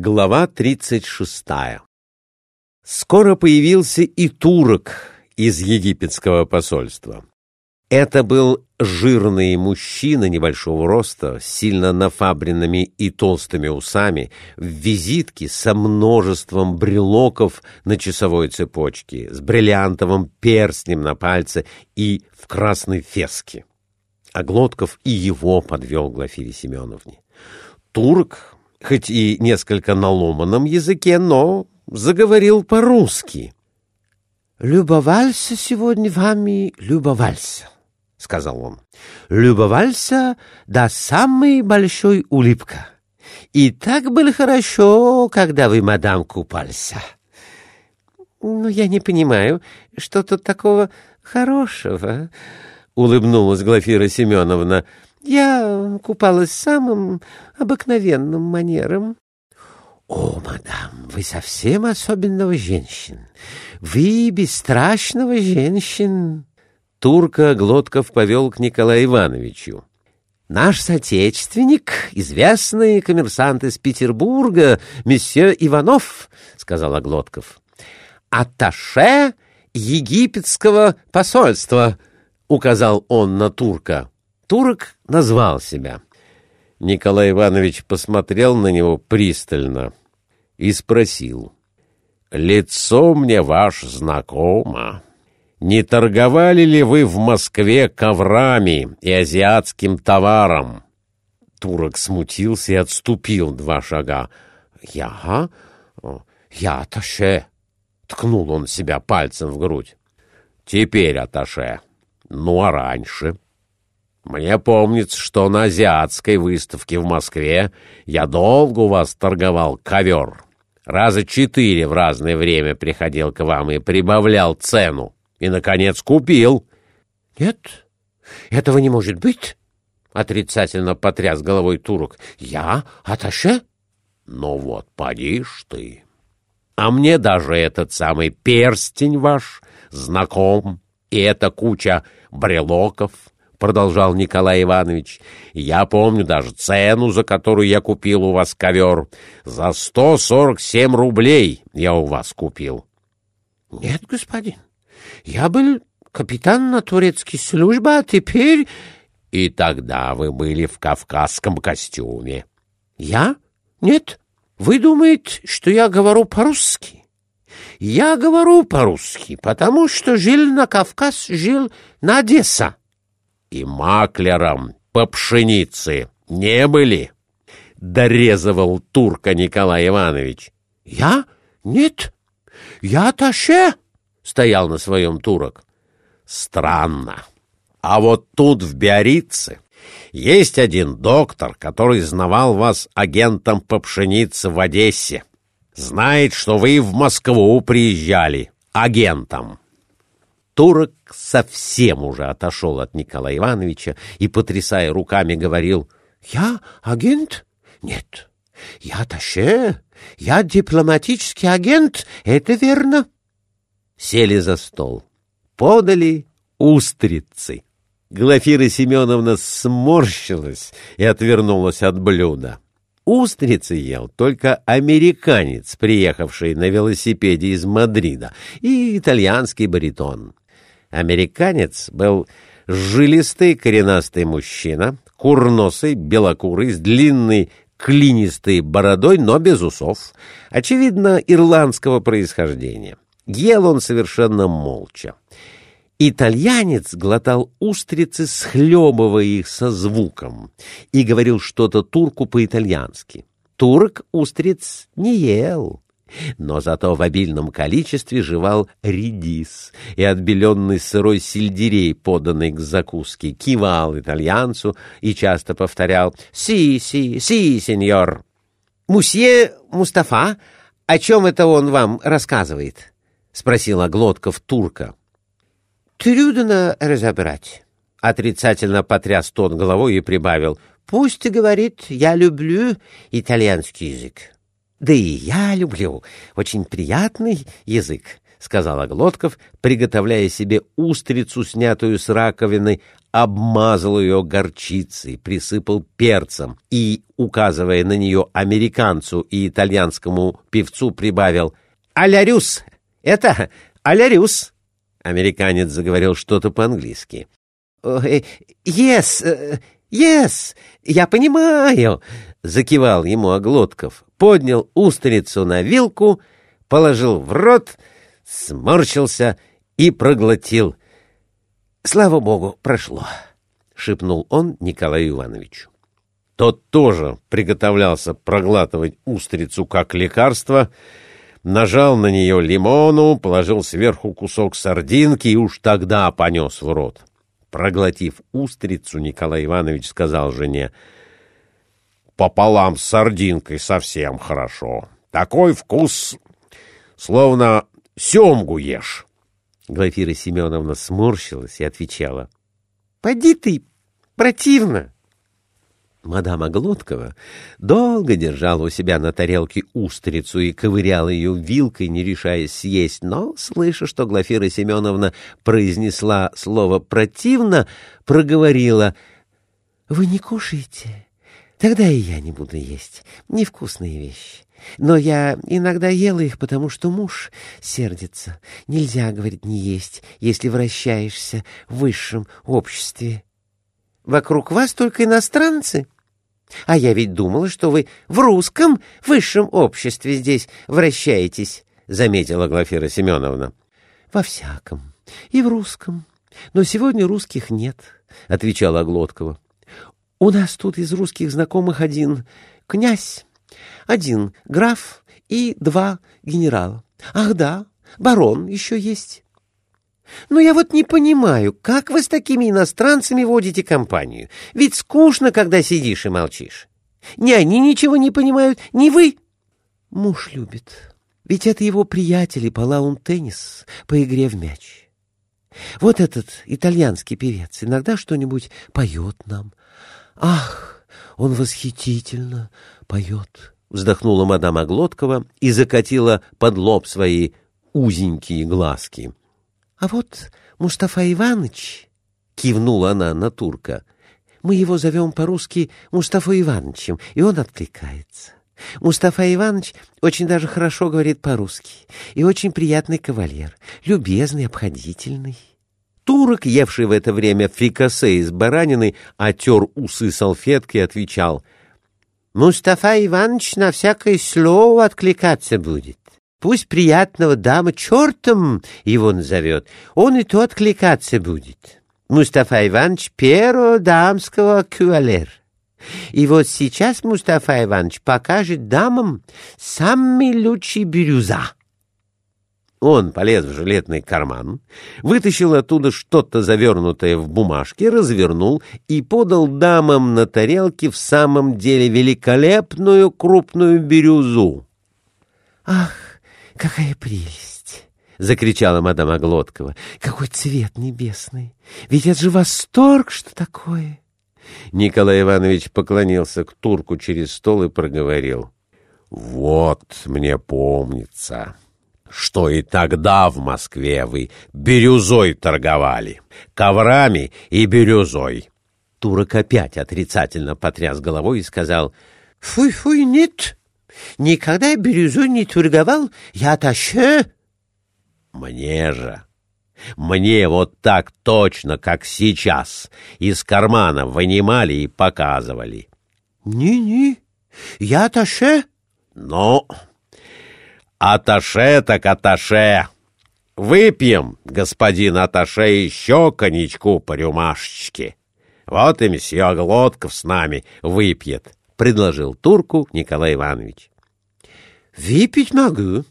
Глава 36 Скоро появился и турок из египетского посольства. Это был жирный мужчина небольшого роста, сильно нафабренными и толстыми усами, в визитке со множеством брелоков на часовой цепочке, с бриллиантовым перстнем на пальце и в красной феске. А Глотков и его подвел Глафире Семеновне. Турок хоть и несколько на ломаном языке, но заговорил по-русски. «Любовался сегодня вами, любовался», — сказал он. «Любовался до самой большой улыбка. И так было хорошо, когда вы, мадам, купался». «Ну, я не понимаю, что тут такого хорошего?» — улыбнулась Глафира Семеновна. Я купалась самым обыкновенным манером. — О, мадам, вы совсем особенного женщин. Вы бесстрашного женщин. Турка Глотков повел к Николаю Ивановичу. Наш соотечественник, известный коммерсант из Петербурга, месье Иванов, — сказал Глотков. — Атташе египетского посольства, — указал он на турка. Турок назвал себя. Николай Иванович посмотрел на него пристально и спросил. «Лицо мне ваш знакомо. Не торговали ли вы в Москве коврами и азиатским товаром?» Турок смутился и отступил два шага. «Я? Я аташе!» — ткнул он себя пальцем в грудь. «Теперь аташе. Ну, а раньше?» Мне помнится, что на азиатской выставке в Москве я долго у вас торговал ковер. Раза четыре в разное время приходил к вам и прибавлял цену. И, наконец, купил. — Нет, этого не может быть, — отрицательно потряс головой турок. — Я аташе? — Ну вот, поди ж ты. А мне даже этот самый перстень ваш знаком, и эта куча брелоков —— продолжал Николай Иванович. — Я помню даже цену, за которую я купил у вас ковер. За сто сорок семь рублей я у вас купил. — Нет, господин, я был капитан на турецкой службе, а теперь... — И тогда вы были в кавказском костюме. — Я? Нет. Вы думаете, что я говорю по-русски? Я говорю по-русски, потому что жил на Кавказ, жил на Одесса и маклером по пшенице не были? — дорезывал турка Николай Иванович. — Я? Нет. Я таше, — стоял на своем турок. — Странно. А вот тут, в Биорице, есть один доктор, который знавал вас агентом по пшенице в Одессе. Знает, что вы в Москву приезжали агентом. Турок совсем уже отошел от Николая Ивановича и, потрясая руками, говорил, «Я агент? Нет, я таше, я дипломатический агент, это верно». Сели за стол, подали устрицы. Глафира Семеновна сморщилась и отвернулась от блюда. Устрицы ел только американец, приехавший на велосипеде из Мадрида, и итальянский баритон. Американец был жилистый коренастый мужчина, курносый, белокурый, с длинной клинистой бородой, но без усов, очевидно, ирландского происхождения. Ел он совершенно молча. Итальянец глотал устрицы, схлебывая их со звуком, и говорил что-то турку по-итальянски. Турк устриц не ел но зато в обильном количестве жевал редис и отбеленный сырой сельдерей, поданный к закуске, кивал итальянцу и часто повторял «Си, си, си, сеньор». «Мусье Мустафа, о чем это он вам рассказывает?» — спросила Глотков турка. «Трудно разобрать». Отрицательно потряс тот головой и прибавил. «Пусть говорит, я люблю итальянский язык». Да и я люблю. Очень приятный язык, — сказала Глотков, приготовляя себе устрицу, снятую с раковины, обмазал ее горчицей, присыпал перцем и, указывая на нее американцу и итальянскому певцу, прибавил «Алярюс! Это Алярюс!» Американец заговорил что-то по-английски. «Yes, yes, я понимаю!» — закивал ему Оглотков, поднял устрицу на вилку, положил в рот, сморщился и проглотил. «Слава богу, прошло!» — шепнул он Николаю Ивановичу. Тот тоже приготовлялся проглатывать устрицу как лекарство, нажал на нее лимону, положил сверху кусок сардинки и уж тогда понес в рот. Проглотив устрицу, Николай Иванович сказал жене, «Пополам с сардинкой совсем хорошо. Такой вкус, словно семгу ешь». Глафира Семеновна сморщилась и отвечала, «Поди ты, противно!» Мадам Оглоткова долго держала у себя на тарелке устрицу и ковыряла ее вилкой, не решаясь съесть, но, слыша, что Глафира Семеновна произнесла слово «противно», проговорила «Вы не кушаете? Тогда и я не буду есть. Невкусные вещи. Но я иногда ела их, потому что муж сердится. Нельзя, говорит, не есть, если вращаешься в высшем обществе». Вокруг вас только иностранцы. А я ведь думала, что вы в русском высшем обществе здесь вращаетесь, — заметила Глафира Семеновна. — Во всяком. И в русском. Но сегодня русских нет, — отвечала Глоткова. — У нас тут из русских знакомых один князь, один граф и два генерала. Ах да, барон еще есть. Но я вот не понимаю, как вы с такими иностранцами водите компанию? Ведь скучно, когда сидишь и молчишь. Ни они ничего не понимают, ни вы. Муж любит. Ведь это его приятели по лаун-теннис, по игре в мяч. Вот этот итальянский певец иногда что-нибудь поет нам. Ах, он восхитительно поет. Вздохнула мадам Оглоткова и закатила под лоб свои узенькие глазки. — А вот Мустафа Иванович, — кивнула она на турка, — мы его зовем по-русски Мустафа Ивановичем, и он откликается. Мустафа Иванович очень даже хорошо говорит по-русски, и очень приятный кавалер, любезный, обходительный. Турок, евший в это время фрикасе из баранины, отер усы салфеткой и отвечал — Мустафа Иванович на всякое слово откликаться будет. Пусть приятного дама чертом его назовет, он и то откликаться будет. Мустафа Иванович первого дамского кюалер. И вот сейчас Мустафа Иванович покажет дамам самый лучший бирюза. Он полез в жилетный карман, вытащил оттуда что-то завернутое в бумажке, развернул и подал дамам на тарелке в самом деле великолепную крупную бирюзу. «Ах, «Какая прелесть!» — закричала мадам Оглоткова. «Какой цвет небесный! Ведь это же восторг, что такое!» Николай Иванович поклонился к турку через стол и проговорил. «Вот мне помнится, что и тогда в Москве вы бирюзой торговали, коврами и бирюзой». Турок опять отрицательно потряс головой и сказал «Фуй-фуй, нет!» Никогда бирюзой не торговал, я таше. Мне же, мне вот так точно, как сейчас, из кармана вынимали и показывали. Не-не, я таше. Ну, аташе так аташе. Выпьем, господин аташе, еще коньячку по рюмашечке. Вот и месье Глотков с нами выпьет предложил турку Николай Иванович. «Выпить могу.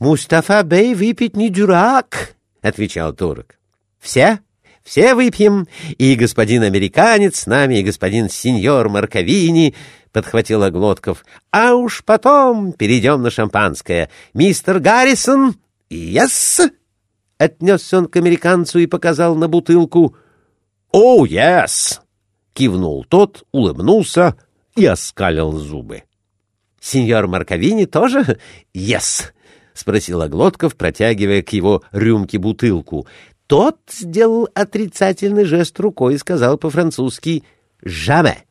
Мустафа Бей выпить не дурак», — отвечал турок. «Все, все выпьем, и господин американец с нами, и господин сеньор Марковини», — подхватил Глотков. «А уж потом перейдем на шампанское. Мистер Гаррисон, yes!» Отнесся он к американцу и показал на бутылку. «О, yes!» — кивнул тот, улыбнулся, — и оскалил зубы. — Сеньор Марковини тоже «Ес», — спросил Глотков, протягивая к его рюмке бутылку. Тот сделал отрицательный жест рукой и сказал по-французски «Жаме».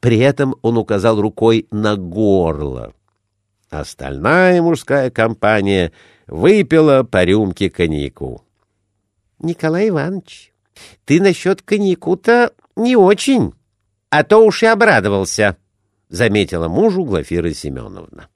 При этом он указал рукой на горло. Остальная мужская компания выпила по рюмке коньяку. — Николай Иванович, ты насчет коньяку-то не очень, а то уж и обрадовался, — заметила мужу Глафира Семеновна.